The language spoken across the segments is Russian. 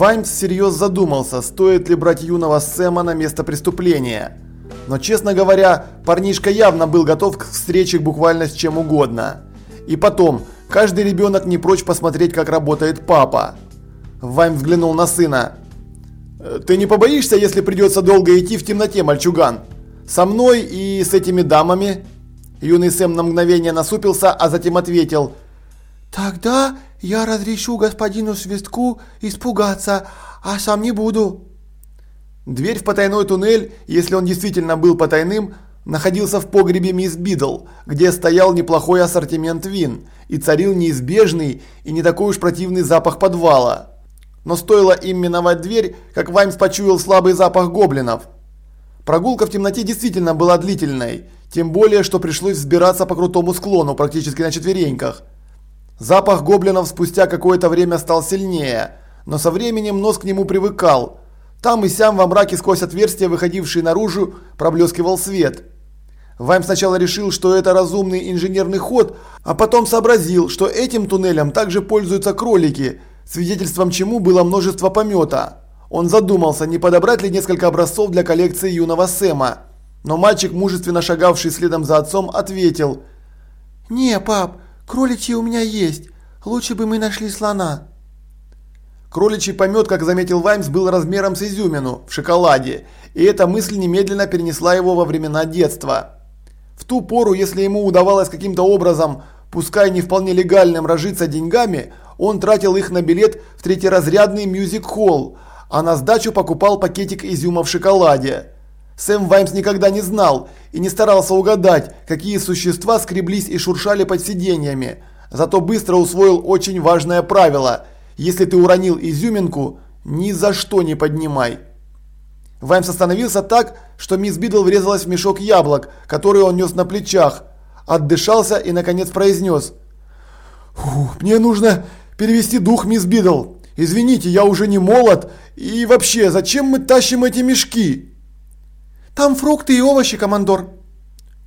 Ваймс всерьез задумался, стоит ли брать юного Сэма на место преступления. Но, честно говоря, парнишка явно был готов к встрече буквально с чем угодно. И потом, каждый ребенок не прочь посмотреть, как работает папа. Ваймс взглянул на сына. «Э, «Ты не побоишься, если придется долго идти в темноте, мальчуган? Со мной и с этими дамами?» Юный Сэм на мгновение насупился, а затем ответил. «Тогда я разрешу господину Свистку испугаться, а сам не буду». Дверь в потайной туннель, если он действительно был потайным, находился в погребе мисс Бидл, где стоял неплохой ассортимент вин и царил неизбежный и не такой уж противный запах подвала. Но стоило им миновать дверь, как Ваймс почуял слабый запах гоблинов. Прогулка в темноте действительно была длительной, тем более, что пришлось взбираться по крутому склону практически на четвереньках. Запах гоблинов спустя какое-то время стал сильнее, но со временем нос к нему привыкал. Там и сям во мраке сквозь отверстия, выходившие наружу, проблескивал свет. Вайм сначала решил, что это разумный инженерный ход, а потом сообразил, что этим туннелем также пользуются кролики, свидетельством чему было множество помета. Он задумался, не подобрать ли несколько образцов для коллекции юного Сэма. Но мальчик, мужественно шагавший следом за отцом, ответил. «Не, пап, кроличьи у меня есть. Лучше бы мы нашли слона». Кроличий помет, как заметил Ваймс, был размером с изюмину в шоколаде, и эта мысль немедленно перенесла его во времена детства. В ту пору, если ему удавалось каким-то образом, пускай не вполне легальным, разжиться деньгами, он тратил их на билет в третьеразрядный мюзик-холл, а на сдачу покупал пакетик изюма в шоколаде. Сэм Ваймс никогда не знал и не старался угадать, какие существа скреблись и шуршали под сиденьями, зато быстро усвоил очень важное правило – если ты уронил изюминку, ни за что не поднимай. Ваймс остановился так, что мисс Бидл врезалась в мешок яблок, который он нес на плечах, отдышался и наконец произнес. «Мне нужно перевести дух, мисс Бидл. Извините, я уже не молод. И вообще, зачем мы тащим эти мешки?» «Там фрукты и овощи, командор».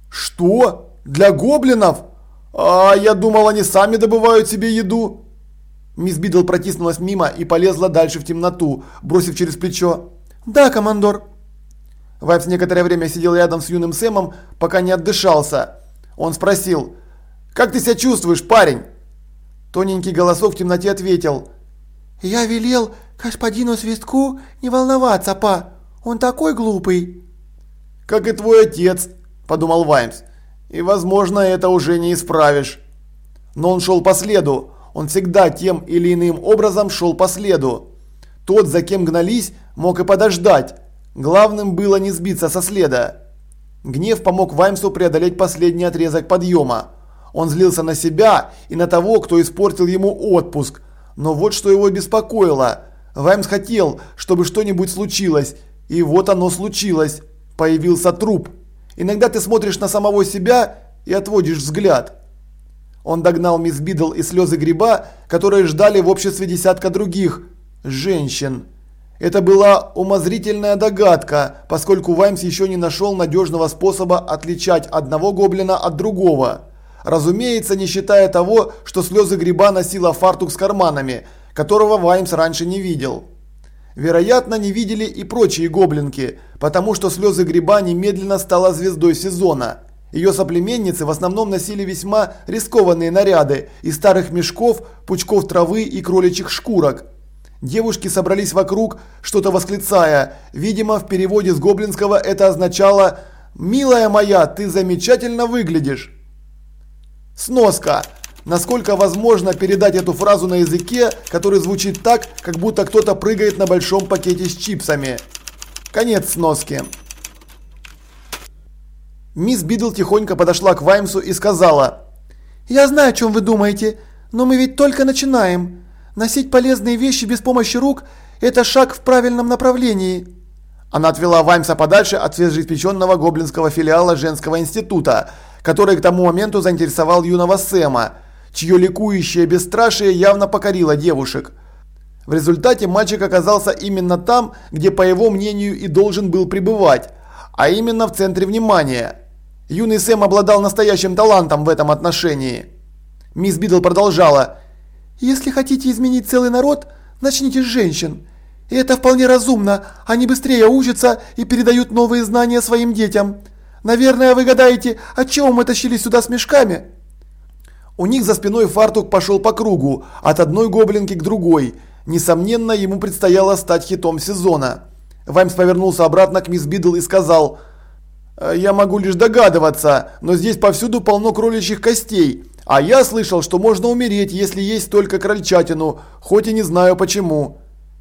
«Что? Для гоблинов? А я думал, они сами добывают себе еду». Мисс Бидл протиснулась мимо и полезла дальше в темноту, бросив через плечо. «Да, командор». Ваймс некоторое время сидел рядом с юным Сэмом, пока не отдышался. Он спросил, «Как ты себя чувствуешь, парень?» Тоненький голосок в темноте ответил, «Я велел господину Свистку не волноваться, па, он такой глупый». «Как и твой отец», – подумал Ваймс, – «и, возможно, это уже не исправишь». Но он шел по следу, он всегда тем или иным образом шел по следу. Тот, за кем гнались, мог и подождать. Главным было не сбиться со следа. Гнев помог Ваймсу преодолеть последний отрезок подъема. Он злился на себя и на того, кто испортил ему отпуск. Но вот что его беспокоило. Ваймс хотел, чтобы что-нибудь случилось. И вот оно случилось. Появился труп. Иногда ты смотришь на самого себя и отводишь взгляд. Он догнал мисс Бидл и слезы гриба, которые ждали в обществе десятка других женщин. Это была умозрительная догадка, поскольку Ваймс еще не нашел надежного способа отличать одного гоблина от другого. Разумеется, не считая того, что слезы гриба носила фартук с карманами, которого Ваймс раньше не видел. Вероятно, не видели и прочие гоблинки, потому что слезы гриба немедленно стала звездой сезона – ее соплеменницы в основном носили весьма рискованные наряды из старых мешков, пучков травы и кроличьих шкурок. Девушки собрались вокруг, что-то восклицая. Видимо, в переводе с гоблинского это означало «Милая моя, ты замечательно выглядишь». Сноска. Насколько возможно передать эту фразу на языке, который звучит так, как будто кто-то прыгает на большом пакете с чипсами. Конец сноски. Мисс Бидл тихонько подошла к Ваймсу и сказала. «Я знаю, о чем вы думаете, но мы ведь только начинаем. Носить полезные вещи без помощи рук – это шаг в правильном направлении». Она отвела Ваймса подальше от свежеиспеченного гоблинского филиала женского института, который к тому моменту заинтересовал юного Сэма, чье ликующее бесстрашие явно покорило девушек. В результате мальчик оказался именно там, где, по его мнению, и должен был пребывать, а именно в центре внимания – Юный Сэм обладал настоящим талантом в этом отношении. Мисс Бидл продолжала. «Если хотите изменить целый народ, начните с женщин. И это вполне разумно, они быстрее учатся и передают новые знания своим детям. Наверное, вы гадаете, отчего мы тащились сюда с мешками?» У них за спиной фартук пошел по кругу, от одной гоблинки к другой. Несомненно, ему предстояло стать хитом сезона. Ваймс повернулся обратно к мисс Бидл и сказал, «Э, «Я могу лишь догадываться, но здесь повсюду полно кроличьих костей, а я слышал, что можно умереть, если есть только крольчатину, хоть и не знаю почему».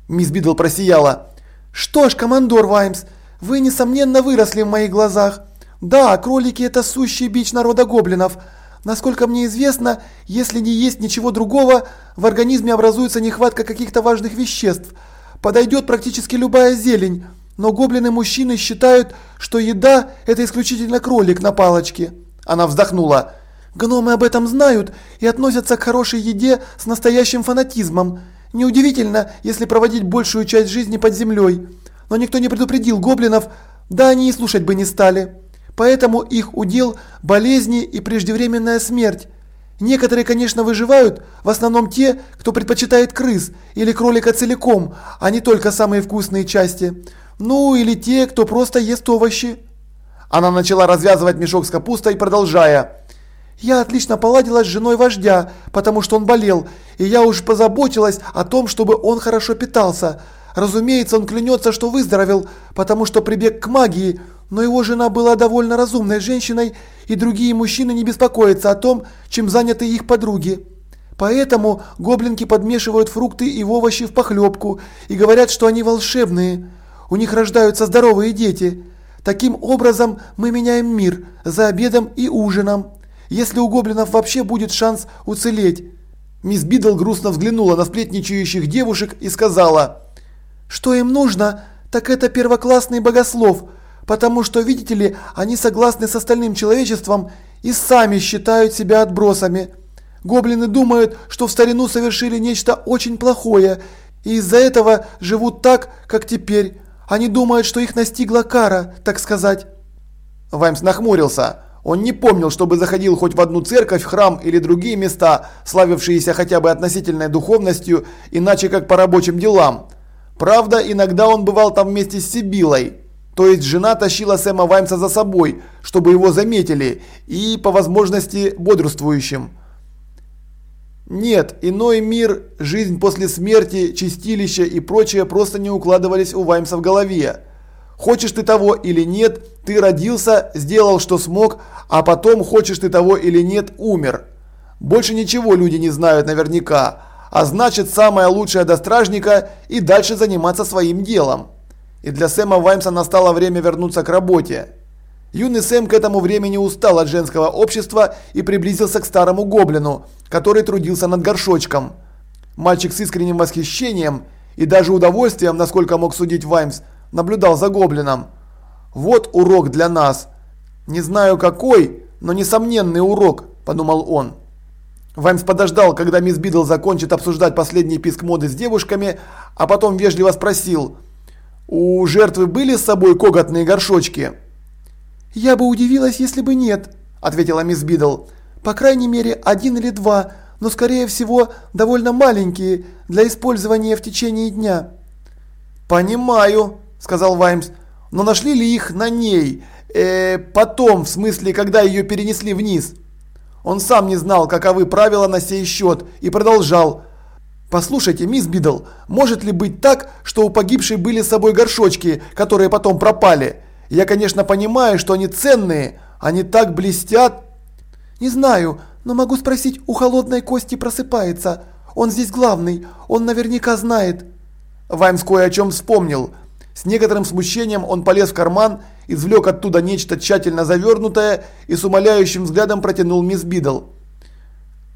Мисс Бидл просияла. «Что ж, командор Ваймс, вы, несомненно, выросли в моих глазах. Да, кролики – это сущий бич народа гоблинов». Насколько мне известно, если не есть ничего другого, в организме образуется нехватка каких-то важных веществ. Подойдет практически любая зелень, но гоблины-мужчины считают, что еда – это исключительно кролик на палочке. Она вздохнула. Гномы об этом знают и относятся к хорошей еде с настоящим фанатизмом. Неудивительно, если проводить большую часть жизни под землей. Но никто не предупредил гоблинов, да они и слушать бы не стали. Поэтому их удел – болезни и преждевременная смерть. Некоторые, конечно, выживают, в основном те, кто предпочитает крыс или кролика целиком, а не только самые вкусные части. Ну, или те, кто просто ест овощи. Она начала развязывать мешок с капустой, продолжая. Я отлично поладила с женой вождя, потому что он болел, и я уж позаботилась о том, чтобы он хорошо питался. Разумеется, он клянется, что выздоровел, потому что прибег к магии, но его жена была довольно разумной женщиной, и другие мужчины не беспокоятся о том, чем заняты их подруги. Поэтому гоблинки подмешивают фрукты и овощи в похлебку и говорят, что они волшебные. У них рождаются здоровые дети. Таким образом мы меняем мир за обедом и ужином. Если у гоблинов вообще будет шанс уцелеть. Мисс Бидл грустно взглянула на сплетничающих девушек и сказала, что им нужно, так это первоклассный богослов – Потому что, видите ли, они согласны с остальным человечеством и сами считают себя отбросами. Гоблины думают, что в старину совершили нечто очень плохое, и из-за этого живут так, как теперь. Они думают, что их настигла кара, так сказать. Ваймс нахмурился. Он не помнил, чтобы заходил хоть в одну церковь, храм или другие места, славившиеся хотя бы относительной духовностью, иначе как по рабочим делам. Правда, иногда он бывал там вместе с Сибилой. То есть жена тащила Сэма Ваймса за собой, чтобы его заметили, и по возможности бодрствующим. Нет, иной мир, жизнь после смерти, чистилище и прочее просто не укладывались у Ваймса в голове. Хочешь ты того или нет, ты родился, сделал что смог, а потом, хочешь ты того или нет, умер. Больше ничего люди не знают наверняка, а значит самое лучшее до стражника и дальше заниматься своим делом и для Сэма Ваймса настало время вернуться к работе. Юный Сэм к этому времени устал от женского общества и приблизился к старому гоблину, который трудился над горшочком. Мальчик с искренним восхищением и даже удовольствием, насколько мог судить Ваймс, наблюдал за гоблином. «Вот урок для нас. Не знаю какой, но несомненный урок», – подумал он. Ваймс подождал, когда мисс Бидл закончит обсуждать последний писк моды с девушками, а потом вежливо спросил – у жертвы были с собой коготные горшочки? Я бы удивилась, если бы нет, ответила мисс Бидл. По крайней мере, один или два, но скорее всего довольно маленькие для использования в течение дня. Понимаю, сказал Ваймс. Но нашли ли их на ней? Э, потом, в смысле, когда ее перенесли вниз? Он сам не знал, каковы правила на сей счет, и продолжал. «Послушайте, мисс Бидл, может ли быть так, что у погибшей были с собой горшочки, которые потом пропали? Я, конечно, понимаю, что они ценные, они так блестят». «Не знаю, но могу спросить, у холодной кости просыпается. Он здесь главный, он наверняка знает». Ваймс кое о чем вспомнил. С некоторым смущением он полез в карман, извлек оттуда нечто тщательно завернутое и с умоляющим взглядом протянул мисс Бидл.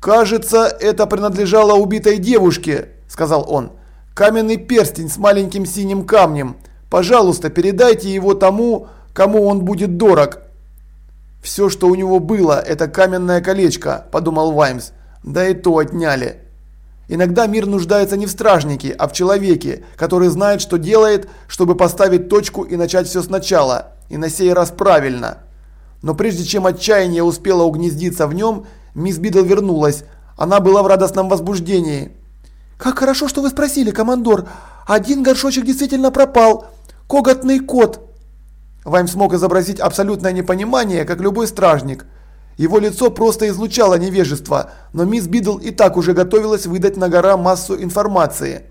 «Кажется, это принадлежало убитой девушке», – сказал он. «Каменный перстень с маленьким синим камнем. Пожалуйста, передайте его тому, кому он будет дорог». «Все, что у него было, это каменное колечко», – подумал Ваймс. «Да и то отняли». Иногда мир нуждается не в стражнике, а в человеке, который знает, что делает, чтобы поставить точку и начать все сначала, и на сей раз правильно. Но прежде чем отчаяние успело угнездиться в нем, Мисс Бидл вернулась. Она была в радостном возбуждении. «Как хорошо, что вы спросили, командор. Один горшочек действительно пропал. Коготный кот. Вайм смог изобразить абсолютное непонимание, как любой стражник. Его лицо просто излучало невежество, но мисс Бидл и так уже готовилась выдать на гора массу информации.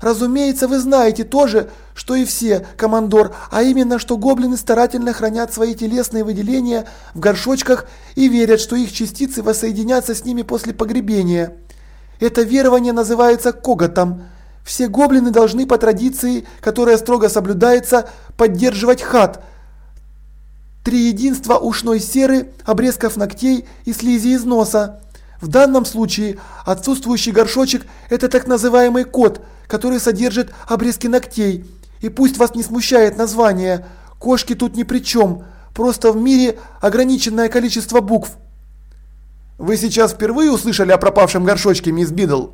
Разумеется, вы знаете то же, что и все, командор, а именно, что гоблины старательно хранят свои телесные выделения в горшочках и верят, что их частицы воссоединятся с ними после погребения. Это верование называется коготом. Все гоблины должны по традиции, которая строго соблюдается, поддерживать хат. Три единства ушной серы, обрезков ногтей и слизи из носа. В данном случае отсутствующий горшочек – это так называемый кот – который содержит обрезки ногтей. И пусть вас не смущает название, кошки тут ни при чем, просто в мире ограниченное количество букв. Вы сейчас впервые услышали о пропавшем горшочке, мисс Бидл?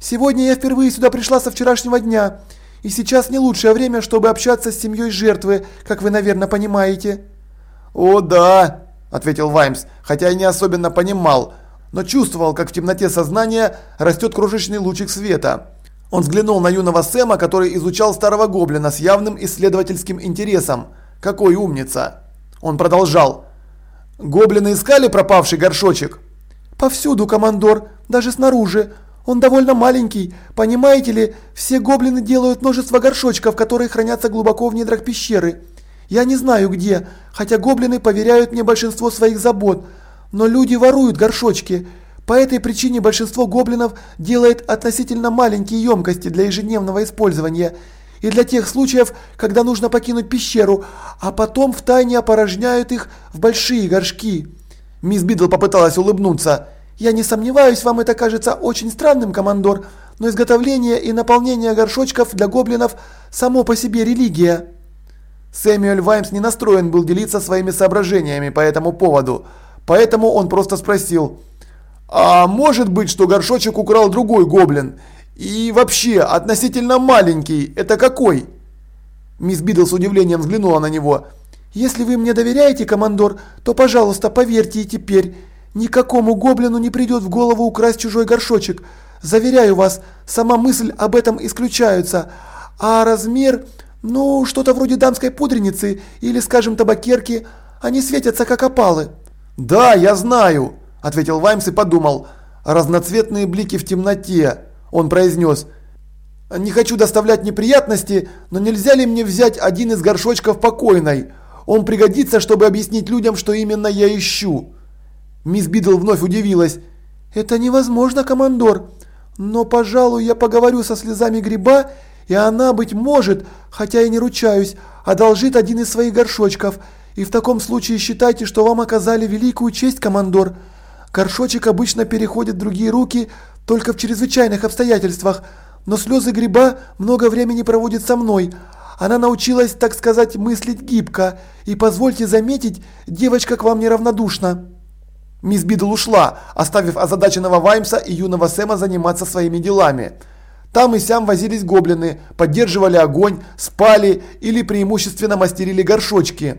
Сегодня я впервые сюда пришла со вчерашнего дня, и сейчас не лучшее время, чтобы общаться с семьей жертвы, как вы, наверное, понимаете. О, да, ответил Ваймс, хотя и не особенно понимал, но чувствовал, как в темноте сознания растет крошечный лучик света. Он взглянул на юного Сэма, который изучал старого гоблина с явным исследовательским интересом. Какой умница! Он продолжал. Гоблины искали пропавший горшочек? Повсюду, командор, даже снаружи. Он довольно маленький. Понимаете ли, все гоблины делают множество горшочков, которые хранятся глубоко в недрах пещеры. Я не знаю где, хотя гоблины поверяют мне большинство своих забот. Но люди воруют горшочки. По этой причине большинство гоблинов делает относительно маленькие емкости для ежедневного использования и для тех случаев, когда нужно покинуть пещеру, а потом втайне опорожняют их в большие горшки. Мисс Бидл попыталась улыбнуться. «Я не сомневаюсь, вам это кажется очень странным, командор, но изготовление и наполнение горшочков для гоблинов само по себе религия». Сэмюэль Ваймс не настроен был делиться своими соображениями по этому поводу, поэтому он просто спросил – а может быть, что горшочек украл другой гоблин? И вообще, относительно маленький, это какой? Мисс Бидл с удивлением взглянула на него. Если вы мне доверяете, командор, то, пожалуйста, поверьте и теперь. Никакому гоблину не придет в голову украсть чужой горшочек. Заверяю вас, сама мысль об этом исключается. А размер, ну, что-то вроде дамской пудреницы или, скажем, табакерки, они светятся как опалы. Да, я знаю ответил Ваймс и подумал. Разноцветные блики в темноте. Он произнес. Не хочу доставлять неприятности, но нельзя ли мне взять один из горшочков покойной? Он пригодится, чтобы объяснить людям, что именно я ищу. Мисс Бидл вновь удивилась. Это невозможно, командор. Но, пожалуй, я поговорю со слезами гриба, и она, быть может, хотя и не ручаюсь, одолжит один из своих горшочков. И в таком случае считайте, что вам оказали великую честь, командор. Горшочек обычно переходит в другие руки только в чрезвычайных обстоятельствах, но слезы гриба много времени проводит со мной. Она научилась, так сказать, мыслить гибко, и позвольте заметить, девочка к вам неравнодушна». Мисс Бидл ушла, оставив озадаченного Ваймса и юного Сэма заниматься своими делами. Там и сям возились гоблины, поддерживали огонь, спали или преимущественно мастерили горшочки.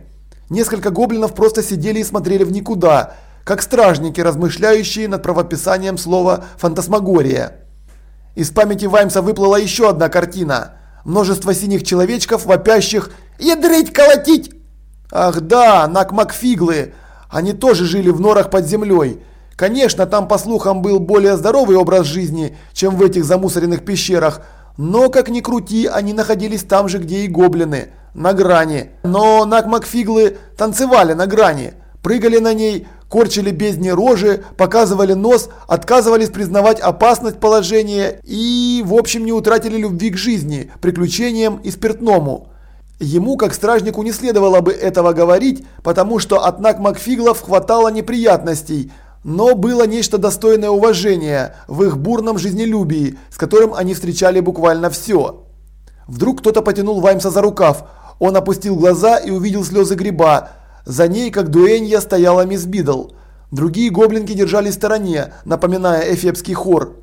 Несколько гоблинов просто сидели и смотрели в никуда, как стражники, размышляющие над правописанием слова «фантасмагория». Из памяти Ваймса выплыла еще одна картина. Множество синих человечков, вопящих «Ядрить, колотить!» Ах да, Накмакфиглы. Они тоже жили в норах под землей. Конечно, там, по слухам, был более здоровый образ жизни, чем в этих замусоренных пещерах. Но, как ни крути, они находились там же, где и гоблины. На грани. Но Накмакфиглы танцевали на грани. Прыгали на ней, корчили бездне рожи, показывали нос, отказывались признавать опасность положения и, в общем, не утратили любви к жизни, приключениям и спиртному. Ему, как стражнику, не следовало бы этого говорить, потому что от Нак Макфиглов хватало неприятностей, но было нечто достойное уважения в их бурном жизнелюбии, с которым они встречали буквально все. Вдруг кто-то потянул Ваймса за рукав, он опустил глаза и увидел слезы гриба, за ней, как дуэнья, стояла мисс Бидл. Другие гоблинки держались в стороне, напоминая эфебский хор.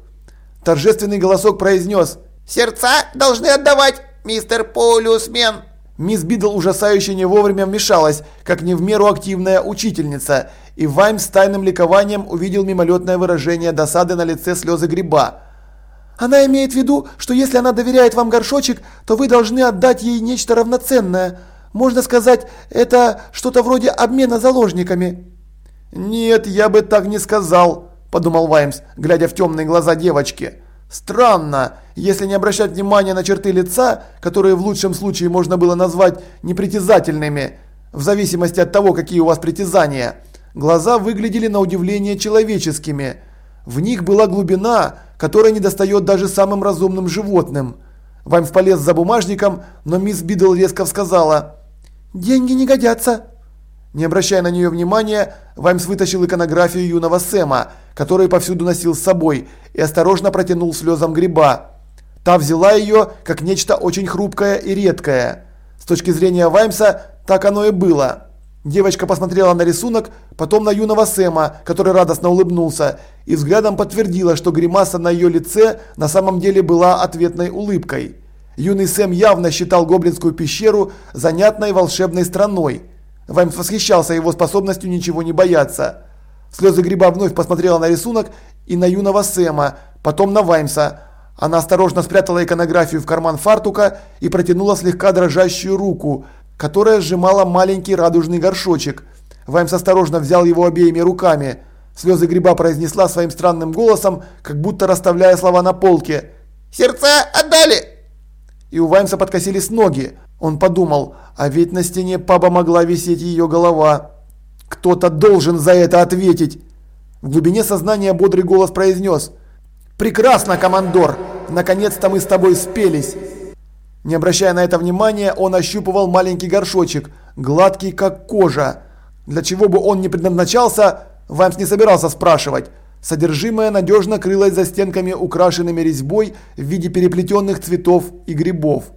Торжественный голосок произнес «Сердца должны отдавать, мистер Полюсмен!» Мисс Бидл ужасающе не вовремя вмешалась, как не в меру активная учительница, и Ваймс с тайным ликованием увидел мимолетное выражение досады на лице слезы гриба. Она имеет в виду, что если она доверяет вам горшочек, то вы должны отдать ей нечто равноценное. Можно сказать, это что-то вроде обмена заложниками». «Нет, я бы так не сказал», – подумал Ваймс, глядя в темные глаза девочки. «Странно, если не обращать внимания на черты лица, которые в лучшем случае можно было назвать непритязательными, в зависимости от того, какие у вас притязания. Глаза выглядели на удивление человеческими. В них была глубина, которая недостает даже самым разумным животным. Ваймс полез за бумажником, но мисс Бидл резко сказала «Деньги не годятся». Не обращая на нее внимания, Ваймс вытащил иконографию юного Сэма, который повсюду носил с собой, и осторожно протянул слезам гриба. Та взяла ее, как нечто очень хрупкое и редкое. С точки зрения Ваймса, так оно и было. Девочка посмотрела на рисунок, потом на юного Сэма, который радостно улыбнулся, и взглядом подтвердила, что гримаса на ее лице на самом деле была ответной улыбкой. Юный Сэм явно считал гоблинскую пещеру занятной волшебной страной. Ваймс восхищался его способностью ничего не бояться. Слезы гриба вновь посмотрела на рисунок и на юного Сэма, потом на Ваймса. Она осторожно спрятала иконографию в карман фартука и протянула слегка дрожащую руку, которая сжимала маленький радужный горшочек. Ваймс осторожно взял его обеими руками. Слезы гриба произнесла своим странным голосом, как будто расставляя слова на полке. «Сердца отдали!» И у Ваймса подкосились ноги. Он подумал, а ведь на стене паба могла висеть ее голова. Кто-то должен за это ответить. В глубине сознания бодрый голос произнес. «Прекрасно, командор! Наконец-то мы с тобой спелись!» Не обращая на это внимания, он ощупывал маленький горшочек, гладкий как кожа. Для чего бы он ни предназначался, Ваймс не собирался спрашивать. Содержимое надежно крылось за стенками, украшенными резьбой в виде переплетенных цветов и грибов.